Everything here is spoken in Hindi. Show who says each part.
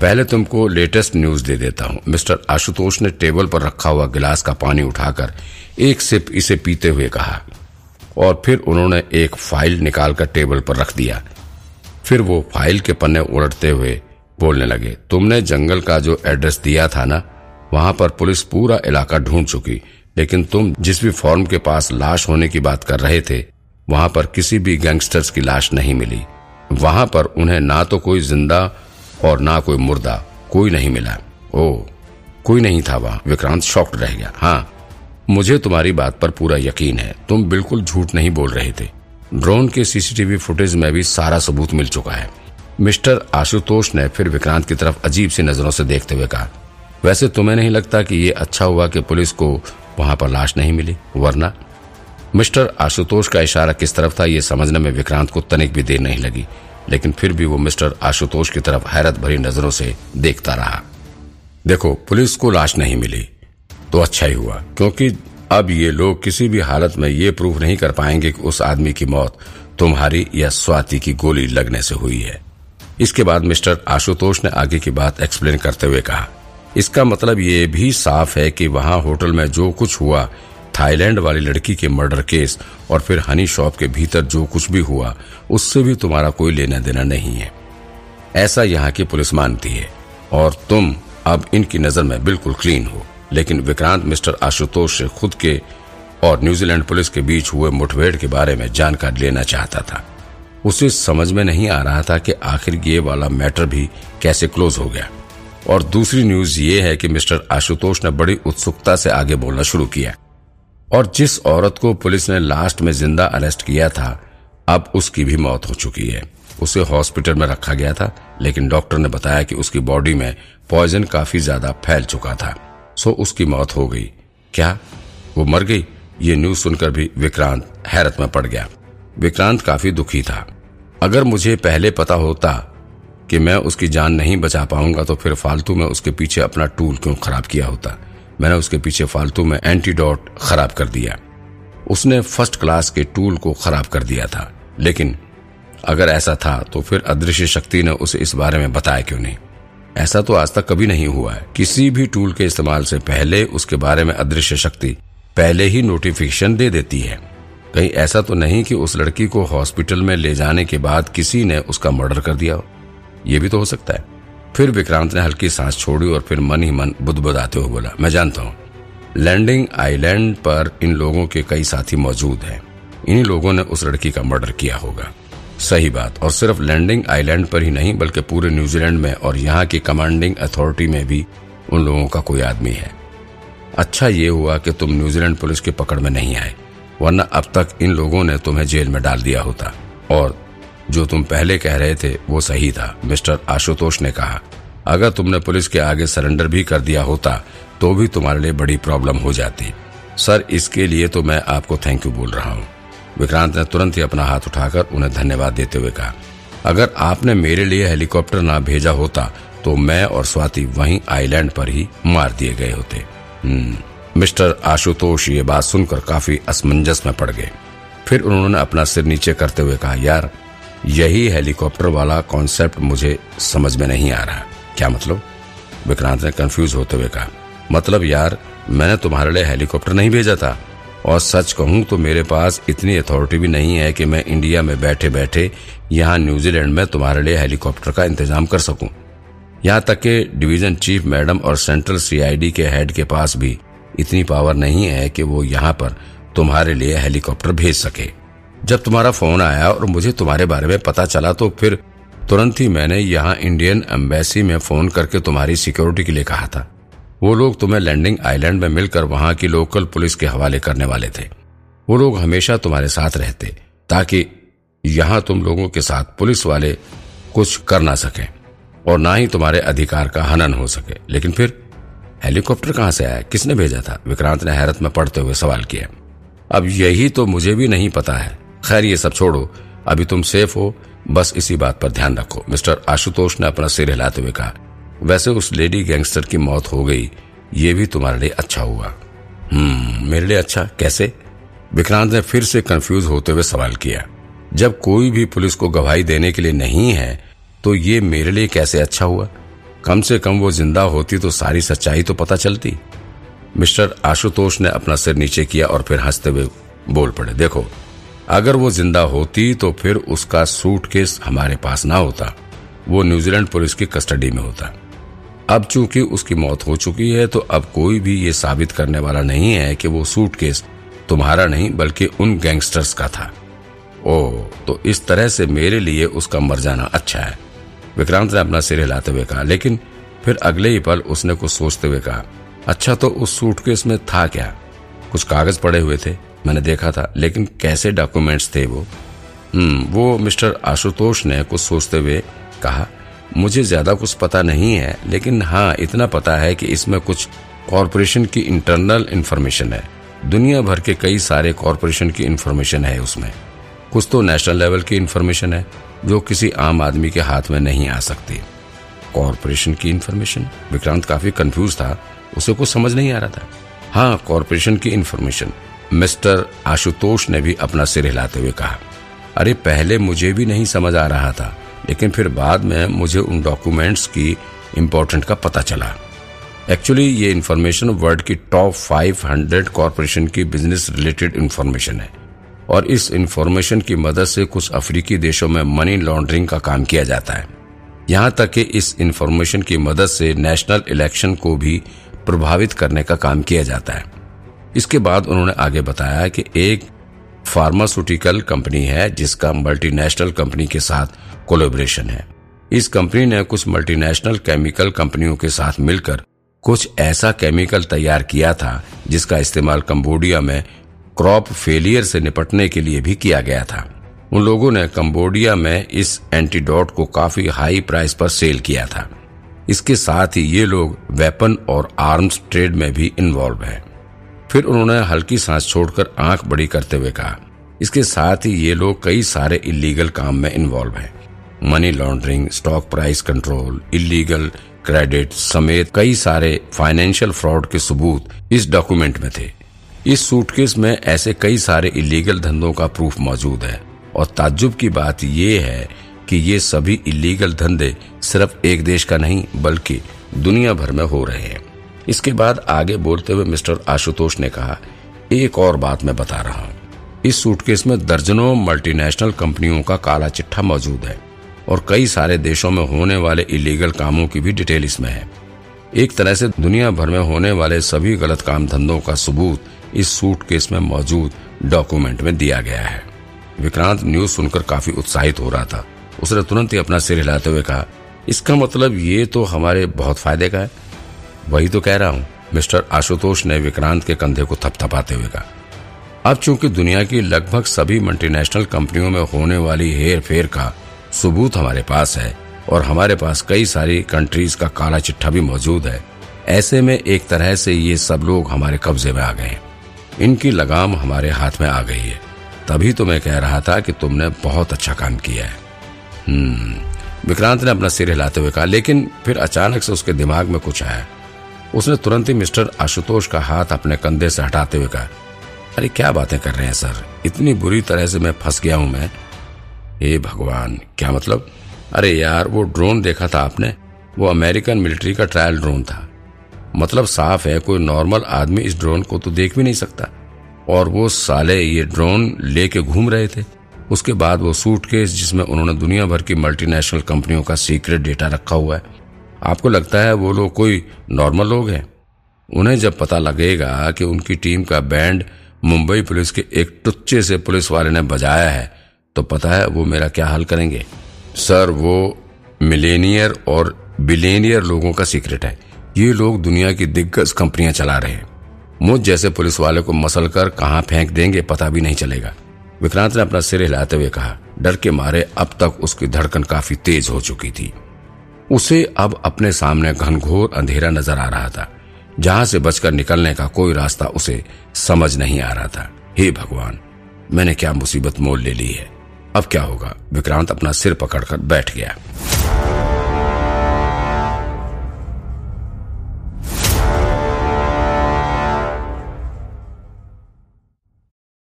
Speaker 1: पहले तुमको लेटेस्ट न्यूज़ दे देता हूँ। मिस्टर आशुतोष ने टेबल पर रखा हुआ गिलास का पानी उठाकर एक सिप इसे पीते हुए कहा और फिर उन्होंने एक फ़ाइल निकालकर टेबल पर रख दिया। फिर वो फ़ाइल के पन्ने उलटते हुए बोलने लगे, तुमने जंगल का जो एड्रेस दिया था ना, वहाँ पर पुलिस पूरा इलाका ढूंढ चुकी, लेकिन तुम जिस भी फॉर्म के पास लाश होने की बात कर रहे थे, वहाँ पर किसी भी गैंगस्टर्स की लाश नहीं मिली। वहाँ पर उन्हें ना तो कोई ज़िंदा और ना कोई मुर्दा कोई नहीं मिला। ओ, कोई नहीं था वहाँ। विक्रांत शॉक्ड रह गया। हाँ मुझे तुम्हारी बात पर पूरा यकीन है। तुम बिल्कुल झूठ नहीं बोल रहे थे। ड्रोन के सीसीटीवी फुटेज में भी सारा सबूत मिल चुका है। मिस्टर आशुतोष ने फिर विक्रांत की तरफ़ अजीब सी नज़रों से देखते हुए कहा, वैसे तुम्हें नहीं लगता कि ये अच्छा हुआ कि पुलिस को वहाँ पर लाश नहीं मिली? वरना? मिस्टर आशुतोष का इशारा किस तरफ़ था ये समझने में विक्रांत को तनिक भी देर नहीं लगी। लेकिन फिर भी वो मिस्टर आशुतोष की तरफ़ हैरत भरी नज़रों से देखता रहा। देखो, पुलिस को लाश नहीं मिली तो अच्छा ही हुआ, क्योंकि अब ये लोग किसी भी हालत में ये प्रूफ नहीं कर पाएँगे कि उस आदमी की मौत तुम्हारी या स्वाति की गोली लगने से हुई है। इसके बाद मिस्टर आशुतोष ने आगे की बात एक्सप्लेन करते हुए कहा, इसका मतलब ये भी साफ़ है कि वहाँ होटल में जो कुछ हुआ थाईलैंड वाली लड़की के मर्डर केस और फिर हनी शॉप के भीतर जो कुछ भी हुआ, उससे भी तुम्हारा कोई लेना देना नहीं है। ऐसा यहाँ की पुलिस मानती है। और तुम अब इनकी नज़र में बिल्कुल क्लीन हो। लेकिन विक्रांत मिस्टर आशुतोष से खुद के और न्यूजीलैंड पुलिस के बीच हुए मुठभेड़ के बारे में जानकारी लेना चाहता था। उसे समझ में नहीं आ रहा था कि आखिर ये वाला मैटर भी कैसे क्लोज हो गया। और दूसरी न्यूज़ ये है कि मिस्टर आशुतोष ने बड़ी उत्सुकता से आगे बोलना शुरू किया। और जिस औरत को पुलिस ने लास्ट में ज़िंदा अरेस्ट किया था, अब उसकी भी मौत हो चुकी है। उसे हॉस्पिटल में रखा गया था, लेकिन डॉक्टर ने बताया कि उसकी बॉडी में पॉइजन काफ़ी ज़्यादा फैल चुका था। सो उसकी मौत हो गई। क्या? वो मर गई? ये न्यूज़ सुनकर भी विक्रांत हैरत में पड़ गया। विक्रांत काफ़ी दुखी था। अगर मुझे पहले पता होता कि मैं उसकी जान नहीं बचा पाऊँगा तो फिर फालतू में उसके पीछे अपना टूल क्यों खराब किया होता? मैंने उसके पीछे फालतू में एंटीडोट खराब कर दिया। उसने फ़र्स्ट क्लास के टूल को खराब कर दिया था। लेकिन अगर ऐसा था तो फिर अदृश्य शक्ति ने उसे इस बारे में बताया क्यों नहीं? ऐसा तो आज तक कभी नहीं हुआ है। किसी भी टूल के इस्तेमाल से पहले उसके बारे में अदृश्य शक्ति पहले ही नोटिफिकेशन दे देती है। कहीं ऐसा तो नहीं कि उस लड़की को हॉस्पिटल में ले जाने के बाद किसी ने उसका मर्डर कर दिया हो। ये भी तो हो सकता है। फिर विक्रांत ने हल्की सांस छोड़ी और फिर मन ही मन बुदबुदाते हुए बोला, मैं जानता हूँ। लैंडिंग आइलैंड पर इन लोगों के कई साथी मौजूद हैं। इन्हीं लोगों ने उस लड़की का मर्डर किया होगा। सही बात, और सिर्फ़ लैंडिंग आइलैंड पर ही नहीं, बल्कि पूरे न्यूजीलैंड में और यहाँ की कमांडिंग अथॉरिटी में भी उन लोगों का कोई आदमी है। अच्छा ये हुआ कि तुम न्यूजीलैंड पुलिस की पकड़ में नहीं आए, वरना अब तक इन लोगों ने तुम्हें जेल में डाल दिया होता। और जो तुम पहले कह रहे थे, वो सही था, मिस्टर आशुतोष ने कहा। अगर तुमने पुलिस के आगे सरेंडर भी कर दिया होता तो भी तुम्हारे लिए बड़ी प्रॉब्लम हो जाती। सर, इसके लिए तो मैं आपको थैंक यू बोल रहा हूँ। विक्रांत ने तुरंत ही अपना हाथ उठाकर उन्हें धन्यवाद देते हुए कहा। अगर आपने मेरे लिए हेलीकॉप्टर ना भेजा होता तो मैं और स्वाति वहीं आइलैंड पर ही मार दिए गए होते। हम्म। मिस्टर आशुतोष ये बात सुनकर काफ़ी असमंजस में पड़ गए। फिर उन्होंने अपना सिर नीचे करते हुए कहा, यार यही हेलीकॉप्टर वाला कॉन्सेप्ट मुझे समझ में नहीं आ रहा। क्या मतलब? विक्रांत ने कंफ्यूज होते हुए कहा मतलब यार, मैंने तुम्हारे लिए हेलीकॉप्टर नहीं भेजा था। और सच कहूँ तो मेरे पास इतनी अथॉरिटी भी नहीं है कि मैं इंडिया में बैठे बैठे यहाँ न्यूजीलैंड में तुम्हारे लिए हेलीकॉप्टर का इंतज़ाम कर सकूँ। यहाँ तक के डिवीज़न चीफ मैडम और सेंट्रल सीआईडी के हेड के पास भी इतनी पावर नहीं है कि वो यहाँ पर तुम्हारे लिए हेलीकॉप्टर भेज सके। जब तुम्हारा फ़ोन आया और मुझे तुम्हारे बारे में पता चला तो फिर तुरंत ही मैंने यहाँ इंडियन एम्बेसी में फ़ोन करके तुम्हारी सिक्योरिटी के लिए कहा था। वो लोग तुम्हें लैंडिंग आइलैंड में मिलकर वहाँ की लोकल पुलिस के हवाले करने वाले थे। वो लोग हमेशा तुम्हारे साथ रहते, ताकि यहाँ तुम लोगों के साथ पुलिस वाले कुछ कर ना सके, और ना ही तुम्हारे अधिकार का हनन हो सके। लेकिन फिर हेलीकॉप्टर कहाँ से आया? किसने भेजा था? विक्रांत ने हैरत में पड़ते हुए सवाल किया। अब यही तो मुझे भी नहीं पता है। खैर, ये सब छोड़ो। अभी तुम सेफ़ हो। बस इसी बात पर ध्यान रखो। मिस्टर आशुतोष ने अपना सिर हिलाते हुए कहा, वैसे उस लेडी गैंगस्टर की मौत हो गई। ये भी तुम्हारे लिए अच्छा हुआ। हम्म मेरे लिए अच्छा? कैसे? विक्रांत ने फिर से कंफ्यूज होते हुए सवाल किया, जब कोई भी पुलिस को गवाही देने के लिए नहीं है तो ये मेरे लिए कैसे अच्छा हुआ? कम से कम वो ज़िंदा होती तो सारी सच्चाई तो पता चलती। मिस्टर आशुतोष ने अपना सिर नीचे किया और फिर हँसते हुए बोल पड़े, देखो अगर वो ज़िंदा होती तो फिर उसका सूटकेस हमारे पास ना होता। वो न्यूजीलैंड पुलिस की कस्टडी में होता। अब चूँकि उसकी मौत हो चुकी है तो अब कोई भी ये साबित करने वाला नहीं है कि वो सूटकेस तुम्हारा नहीं, बल्कि उन गैंगस्टर्स का था। ओ तो इस तरह से मेरे लिए उसका मर जाना अच्छा है। विक्रांत ने अपना सिर हिलाते हुए कहा, लेकिन फिर अगले ही पल उसने कुछ सोचते हुए कहा अच्छा तो उस सूटकेस में था क्या? कुछ कागज़ पड़े हुए थे? मैंने देखा था। लेकिन कैसे डॉक्यूमेंट्स थे वो? हम्म वो मिस्टर आशुतोष ने कुछ सोचते हुए कहा, मुझे ज़्यादा कुछ पता नहीं है, लेकिन हाँ इतना पता है कि इसमें कुछ कॉरपोरेशन की इंटरनल इन्फॉर्मेशन है। दुनिया भर के कई सारे कॉरपोरेशन की इन्फॉर्मेशन है उसमें। कुछ तो नेशनल लेवल की इन्फॉर्मेशन है, जो किसी आम आदमी के हाथ में नहीं आ सकती। कॉरपोरेशन की इन्फॉर्मेशन विक्रांत काफ़ी कंफ्यूज था, उसे कुछ समझ नहीं आ रहा था। हाँ कॉरपोरेशन की इंफॉर्मेशन। मिस्टर आशुतोष ने भी अपना सिर हिलाते हुए कहा, अरे, पहले मुझे भी नहीं समझ आ रहा था, लेकिन फिर बाद में मुझे उन डॉक्यूमेंट्स की इम्पोर्टेंट का पता चला। एक्चुअली ये इन्फॉर्मेशन वर्ल्ड की टॉप 500 कॉरपोरेशन की बिज़नेस रिलेटेड इन्फॉर्मेशन है, और इस इन्फॉर्मेशन की मदद से कुछ अफ्रीकी देशों में मनी लॉन्ड्रिंग का काम किया जाता है। यहाँ तक कि इस इन्फॉर्मेशन की मदद से नेशनल इलेक्शन को भी प्रभावित करने का काम किया जाता है। इसके बाद उन्होंने आगे बताया कि एक फार्मास्यूटिकल कंपनी है, जिसका मल्टीनेशनल कंपनी के साथ कोलेब्रेशन है। इस कंपनी ने कुछ मल्टीनेशनल केमिकल कंपनियों के साथ मिलकर कुछ ऐसा केमिकल तैयार किया था, जिसका इस्तेमाल कंबोडिया में क्रॉप फेलियर से निपटने के लिए भी किया गया था। उन लोगों ने कंबोडिया में इस एंटीडोट को काफ़ी हाई प्राइस पर सेल किया था। इसके साथ ही ये लोग वेपन और आर्म्स ट्रेड में भी इन्वॉल्व है। फिर उन्होंने हल्की सांस छोड़कर आँख बड़ी करते हुए कहा, इसके साथ ही ये लोग कई सारे इलीगल काम में इन्वॉल्व हैं। Money laundering stock price control illegal credit समेत कई सारे फाइनेंशियल फ्रॉड के सबूत इस डॉक्यूमेंट में थे। इस सूटकेस में ऐसे कई सारे इलीगल धंधों का प्रूफ मौजूद है। और ताज्जुब की बात यह है कि ये सभी इलीगल धंधे सिर्फ़ एक देश का नहीं, बल्कि दुनिया भर में हो रहे हैं। इसके बाद आगे बोलते हुए मिस्टर आशुतोष ने कहा, एक और बात मैं बता रहा हूँ। इस सूटकेस में दर्जनों मल्टीनेशनल कंपनियों का काला चिट्ठा मौजूद है और कई सारे देशों में होने वाले इलीगल कामों की भी डिटेल इसमें है। एक तरह से दुनिया भर में होने वाले सभी गलत काम धंधों का सबूत इस सूटकेस में मौजूद डॉक्यूमेंट में दिया गया है। विक्रांत न्यूज़ सुनकर काफ़ी उत्साहित हो रहा था। उसने तुरंत ही अपना सिर हिलाते हुए कहा, इसका मतलब ये तो हमारे बहुत फ़ायदे का है। वही तो कह रहा हूँ, मिस्टर आशुतोष ने विक्रांत के कंधे को थपथपाते हुए कहा। अब चूँकि दुनिया की लगभग सभी मल्टीनेशनल कंपनियों में होने वाली हेर फेर का सबूत हमारे पास है और हमारे पास कई सारी कंट्रीज़ का काला चिट्ठा भी मौजूद है, ऐसे में एक तरह से ये सब लोग हमारे कब्जे में आ गए इनकी लगाम हमारे हाथ में आ गई है। तभी तो मैं कह रहा था कि तुमने बहुत अच्छा काम किया है। हम्म विक्रांत ने अपना सिर हिलाते हुए कहा, लेकिन फिर अचानक से उसके दिमाग में कुछ आया। उसने तुरंत ही मिस्टर आशुतोष का हाथ अपने कंधे से हटाते हुए कहा, अरे, क्या बातें कर रहे हैं सर? इतनी बुरी तरह से मैं फंस गया हूँ मैं। हे भगवान, क्या मतलब? अरे यार, वो ड्रोन देखा था आपने? वो अमेरिकन मिलिट्री का ट्रायल ड्रोन था। मतलब साफ़ है, कोई नॉर्मल आदमी इस ड्रोन को तो देख भी नहीं सकता। और वो साले ये ड्रोन लेके घूम रहे थे। उसके बाद वो सूटकेस जिसमें उन्होंने दुनिया भर की मल्टीनेशनल कंपनियों का सीक्रेट डेटा रखा हुआ है आपको लगता है वो लोग कोई नॉर्मल लोग हैं? उन्हें जब पता लगेगा कि उनकी टीम का बैंड मुंबई पुलिस के एक टुच्चे से पुलिस वाले ने बजाया है तो पता है वो मेरा क्या हाल करेंगे? सर, वो मिलेनियर और बिलेनियर लोगों का सीक्रेट है। ये लोग दुनिया की दिग्गज कंपनियाँ चला रहे हैं। मुझ जैसे पुलिस वाले को मसल कर कहा फेंक देंगे पता भी नहीं चलेगा। विक्रांत ने अपना सिर हिलाते हुए कहा, डर के मारे अब तक उसकी धड़कन काफ़ी तेज हो चुकी थी। उसे अब अपने सामने घनघोर अंधेरा नज़र आ रहा था, जहाँ से बचकर निकलने का कोई रास्ता उसे समझ नहीं आ रहा था। हे भगवान, मैंने क्या मुसीबत मोल ले ली है? अब क्या होगा? विक्रांत अपना सिर पकड़कर बैठ गया।